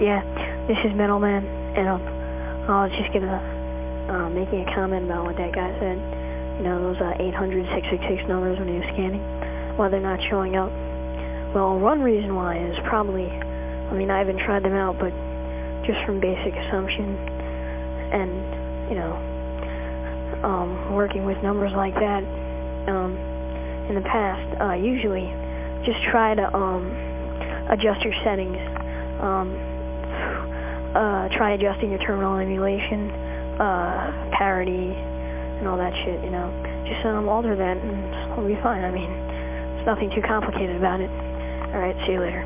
Yeah, this is Middleman, and um, I was just gonna, uh, making a comment about what that guy said. You know, those uh, 800 666 numbers when he was scanning, why they're not showing up. Well, one reason why is probably, I mean, I haven't tried them out, but just from basic assumption and, you know, um, working with numbers like that um, in the past, uh, usually just try to um, adjust your settings. Um, uh, try adjusting your terminal emulation, uh, parity, and all that shit, you know. Just um, alter that and it'll be fine. I mean, it's nothing too complicated about it. All right, see you later.